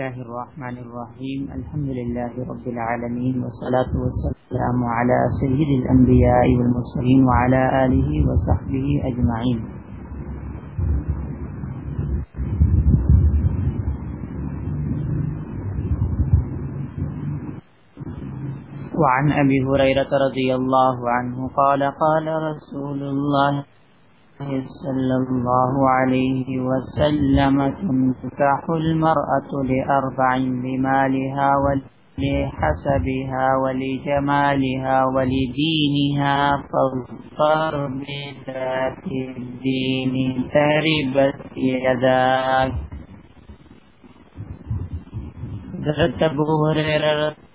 الله الرحمن الرحيم. الحمد لله رب العالمين والصلاة والسلام على سيد الأنبياء والمرسلين وعلى آله وصحبه أجمعين. وعن أبي هريرة رضي الله عنه قال قال رسول الله صلى الله عليه وسلم تنكح المرأة لأربع لمالها ولحسبها ولجمالها ولدينها فاظفر بذات الدين تربت يداك. حضرت ابو هريره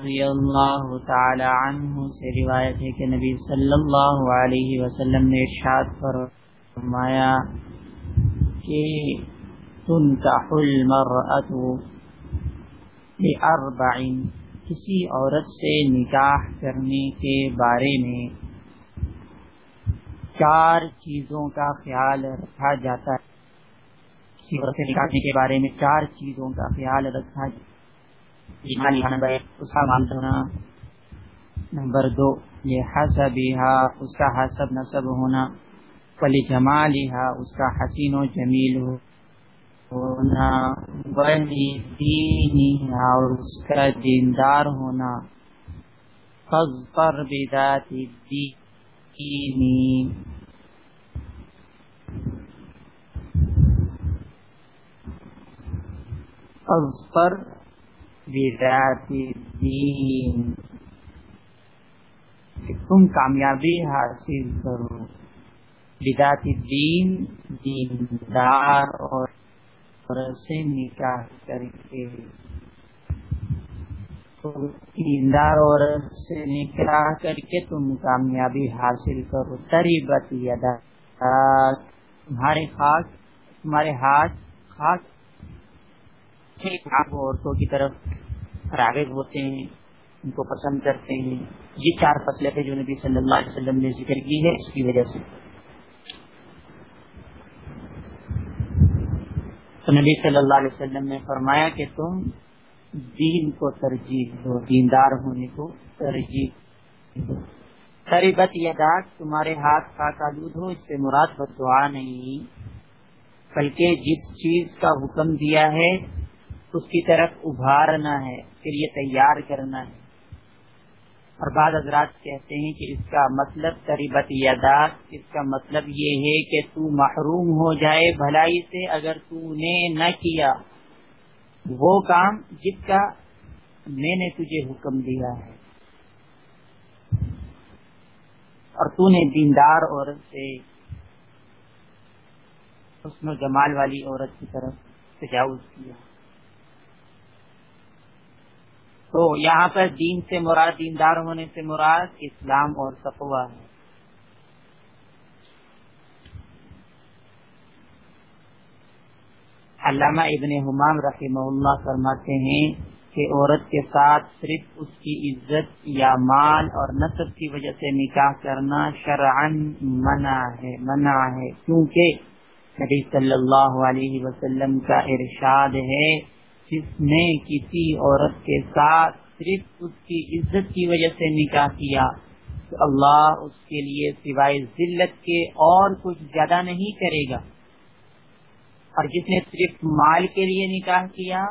رضی اللہ تعالی عنہ سے روایت ہے کہ نبی صلی اللہ علیہ وسلم نے ارشاد فرمایا کہ تنکح المرأة لأربع کسی عورت سے نکاح کرنے کے بارے میں چار چیزوں کا خیال رکھا جاتا ہے۔ کسی عورت سے نکاح کرنے کے بارے میں چار چیزوں کا خیال رکھا جاتا ہے۔ اس کا مانتا ہونا نمبر دو یہ اس کا حسب نصب ہونا پلی جمال اس کا حسین و جمیل ہونا ولی دین اور اس کا دیندار ہونا فض پر بدات دینی فض پر دین تم کامیابی حاصل کرو۔ بدات دین دیندار اور سے نکاح کر کے۔ دیندار اور سے نکاح کر کے تم کامیابی حاصل کرو۔ تری بت تمہارے خاص تمہارے ہاتھ خاک خاص عورتوں کی طرف راغب ہوتے ہیں، ان کو پسند کرتے ہیں۔ یہ چار فصلیں جو نبی صلی اللہ علیہ وسلم نے ذکر کی ہے اس کی وجہ سے۔ تو نبی صلی اللہ علیہ وسلم نے فرمایا کہ تم دین کو ترجیح دو، دیندار ہونے کو ترجیح دو۔ قریبت یہ داغ تمہارے ہاتھ کا تعلق ہو، اس سے مراد بدعا نہیں۔ بلکہ جس چیز کا حکم دیا ہے اس کی طرف ابھارنا ہے، پھر یہ تیار کرنا ہے۔ اور بعض حضرات کہتے ہیں کہ اس کا مطلب قریبت یادات اس کا مطلب یہ ہے کہ تو محروم ہو جائے بھلائی سے اگر تو نے نہ کیا۔ وہ کام جس کا میں نے تجھے حکم دیا ہے۔ اور تو نے دیندار عورت سے حسن و جمال والی عورت کی طرف تجاوز کیا۔ تو یہاں پر دین سے مراد، دیندار ہونے سے مراد اسلام اور تقوا ہے۔ علامہ ابن حمام رحمہ اللہ فرماتے ہیں کہ عورت کے ساتھ صرف اس کی عزت یا مال اور نصب کی وجہ سے نکاح کرنا شرعن منع ہے منع ہے۔ کیونکہ نبی صلی اللہ علیہ وسلم کا ارشاد ہے جس نے کسی عورت کے ساتھ صرف اس کی عزت کی وجہ سے نکاح کیا، تو اللہ اس کے لیے سوائے ذلت کے اور کچھ زیادہ نہیں کرے گا۔ اور جس نے صرف مال کے لیے نکاح کیا،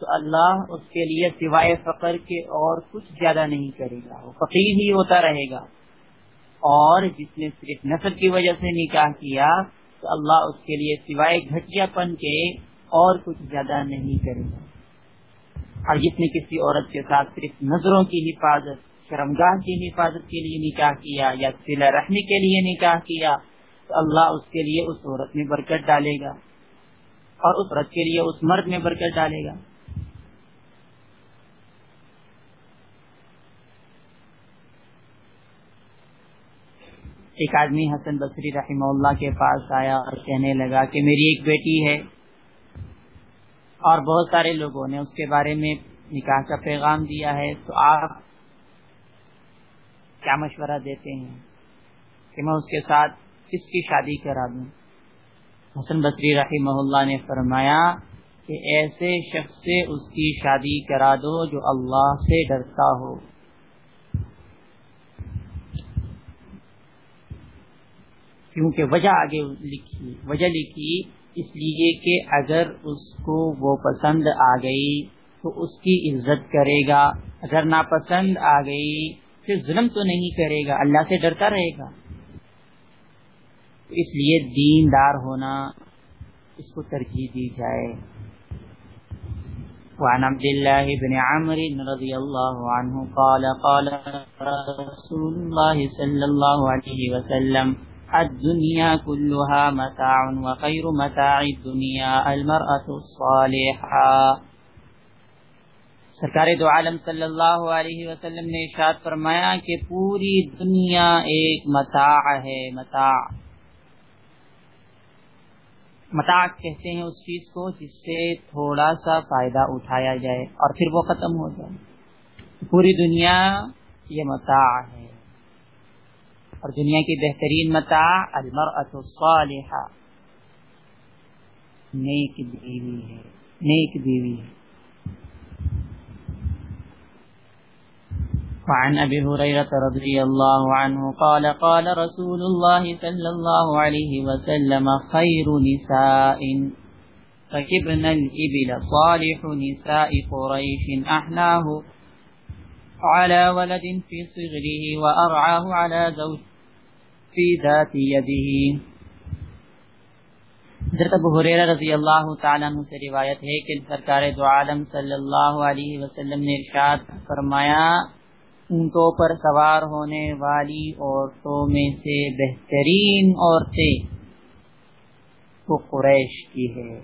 تو اللہ اس کے لیے سوائے فقر کے اور کچھ زیادہ نہیں کرے گا۔ وہ فقیر ہی ہوتا رہے گا۔ اور جس نے صرف نسل کی وجہ سے نکاح کیا، تو اللہ اس کے لیے سوائے گھٹیا پن کے اور کچھ زیادہ نہیں کرے گا اور جس نے کسی عورت کے ساتھ صرف نظروں کی حفاظت، شرمگاہ کی حفاظت کے لیے نکاح کیا یا سلا رحمی کے لیے نکاح کیا، تو اللہ اس کے لیے اس عورت میں برکت ڈالے گا۔ اور اس عورت کے لیے اس مرد میں برکت ڈالے گا۔ ایک آدمی حسن بصری رحمہ اللہ کے پاس آیا اور کہنے لگا کہ میری ایک بیٹی ہے۔ اور بہت سارے لوگوں نے اس کے بارے میں نکاح کا پیغام دیا ہے، تو آپ کیا مشورہ دیتے ہیں کہ میں اس کے ساتھ کس کی شادی کرا دوں؟ حسن بصری رحمہ اللہ نے فرمایا کہ ایسے شخص سے اس کی شادی کرا دو جو اللہ سے ڈرتا ہو۔ کیونکہ وجہ آگے لکھی، وجہ لکھی اس لیے کہ اگر اس کو وہ پسند آ گئی تو اس کی عزت کرے گا۔ اگر ناپسند آ گئی پھر ظلم تو نہیں کرے گا، اللہ سے ڈرتا رہے گا۔ اس لیے دین دار ہونا، اس کو ترجیح دی جائے۔ وعن عبد الله بن عمرو رضي الله عنه قال قال رسول الله صلى الله عليه وسلم الدنيا كلها متاع وخير متاع الدنيا المرأة الصالحة. سرکار دو عالم صلی اللہ علیہ وسلم نے ارشاد فرمایا کہ پوری دنیا ایک متاع ہے، متاع. متاع کہتے ہیں اس چیز کو جس سے تھوڑا سا فائدہ اٹھایا جائے اور پھر وہ ختم ہو جائے. پوری دنیا یہ متاع ہے۔ اور دنیا کی بہترین متاع المرأة الصالحہ نیک بیوی ہے، نیک بیوی ہے. وعن ابي هريره رضي الله عنه قال قال رسول الله صلى الله عليه وسلم خير نساء فكبن الابل صالح نساء قريش احناه على ولد في صغره وارعاه على زوج فی ذات یده حضرت ابو حریرہ رضی اللہ تعالیٰ عنہ سے روایت ہے کہ سرکار دو عالم صلی اللہ علیہ وسلم نے ارشاد فرمایا اونٹوں پر سوار ہونے والی عورتوں میں سے بہترین عورتیں وہ قریش کی ہے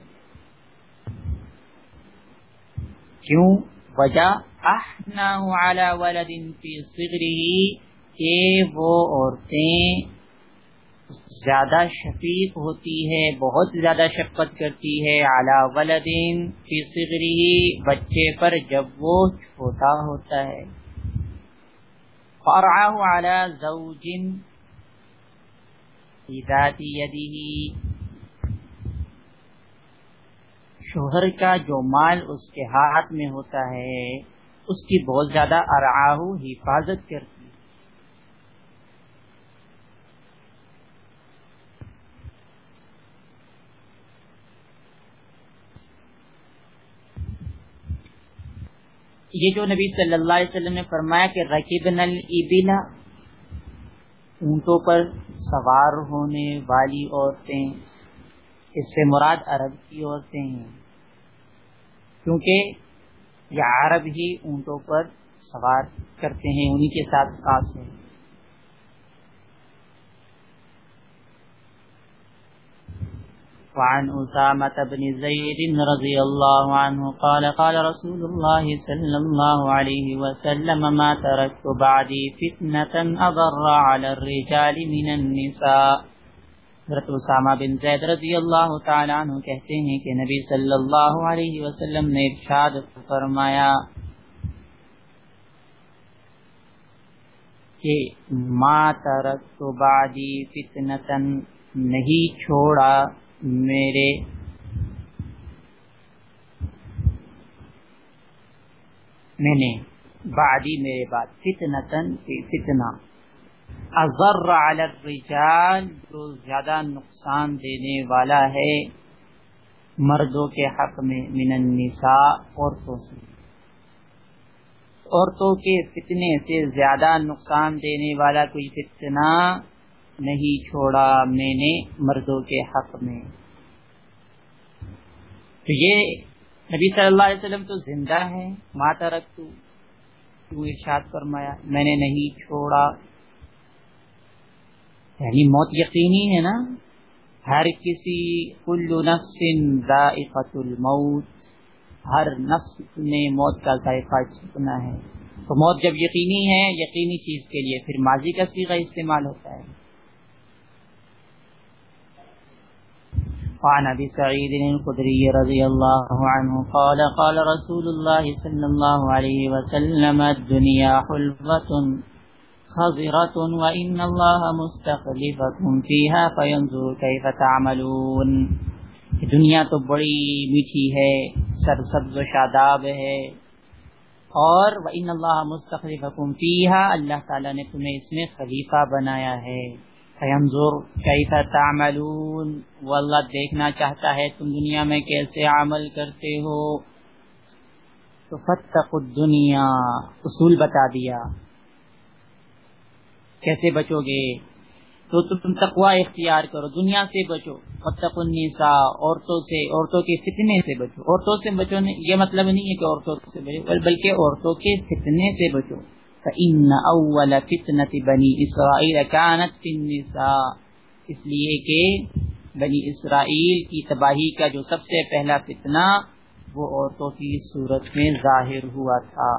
کیوں؟ وجہ احنا علی ولد فی صغرہ کہ وہ عورتیں زیادہ شفیق ہوتی ہے، بہت زیادہ شفقت کرتی ہے۔ اعلی ولدین کی صغری بچے پر جب وہ چھوٹا ہوتا ہے۔ فرعه على زوج ذات يده۔ شوہر کا جو مال اس کے ہاتھ میں ہوتا ہے، اس کی بہت زیادہ ارعاہ حفاظت کرتی یہ جو نبی صلی اللہ علیہ وسلم نے فرمایا کہ رقیبن البلا اونٹوں پر سوار ہونے والی عورتیں، اس سے مراد عرب کی عورتیں ہیں۔ کیونکہ یہ عرب ہی اونٹوں پر سوار کرتے ہیں، انہی کے ساتھ خاص ہے وعن أسامة بن زيد رضي الله عنه قال قال رسول الله صلى الله عليه وسلم، ما تركت بعدي فتنة أضر على الرجال من النساء. حضرت اسامہ بن زید رضی اللہ تعالیٰ عنہ کہتے ہیں کہ نبی صلی اللہ علیہ وسلم نے ارشاد فرمایا کہ ما ترکت بعدی فتنة نہیں چھوڑا میرے میں نے بعدی میرے بعد فتنتن فتنہ۔ اضر علی الرجال، جو زیادہ نقصان دینے والا ہے مردوں کے حق میں من النساء، عورتوں سے۔ عورتوں کے فتنے سے زیادہ نقصان دینے والا کوئی فتنہ نہیں چھوڑا میں نے مردوں کے حق میں۔ تو یہ نبی صلی اللہ علیہ وسلم تو زندہ ہے ماتا رکھو۔ کیوں ارشاد فرمایا، میں نے نہیں چھوڑا۔ یعنی موت یقینی ہے نا؟ ہر کسی، کل نفس ذائقت الموت۔ ہر نفس نے موت کا ذائقہ چکنا ہے۔ تو موت جب یقینی ہے، یقینی چیز کے لیے پھر ماضی کا سیغہ استعمال ہوتا ہے۔ وعن ابي سعيد الخدري رضي الله عنه قال قال رسول الله صلى الله عليه وسلم، الدنيا حلوة، خضرة، وإن الله مستخلفكم فيها، فينظر كيف تعملون. دنیا تو بڑی میٹھی ہے، سرسبز و شاداب ہے، اور وَإِنَّ اللَّهَ مُسْتَخْلِفَكُمْ فِيهَا، اللہ تعالیٰ نے تمہیں اس میں خلیفہ بنایا ہے۔ فینظر کیف تعملون۔ واللہ دیکھنا چاہتا ہے تم دنیا میں کیسے عمل کرتے ہو۔ تو فتق الدنیا اصول بتا دیا۔ کیسے بچو گے؟ تو تم تقوا اختیار کرو۔ دنیا سے بچو۔ فتق النساء۔ عورتوں سے، عورتوں کے فتنے سے بچو۔ عورتوں سے بچو یہ مطلب نہیں ہے کہ عورتوں سے بچو، بلکہ عورتوں کے فتنے سے بچو۔ فإن أول فتنة بنی اسرائیل كانت في النساء اس لیے کہ بنی اسرائیل کی تباہی کا جو سب سے پہلا فتنہ وہ عورتوں کی صورت میں ظاہر ہوا تھا۔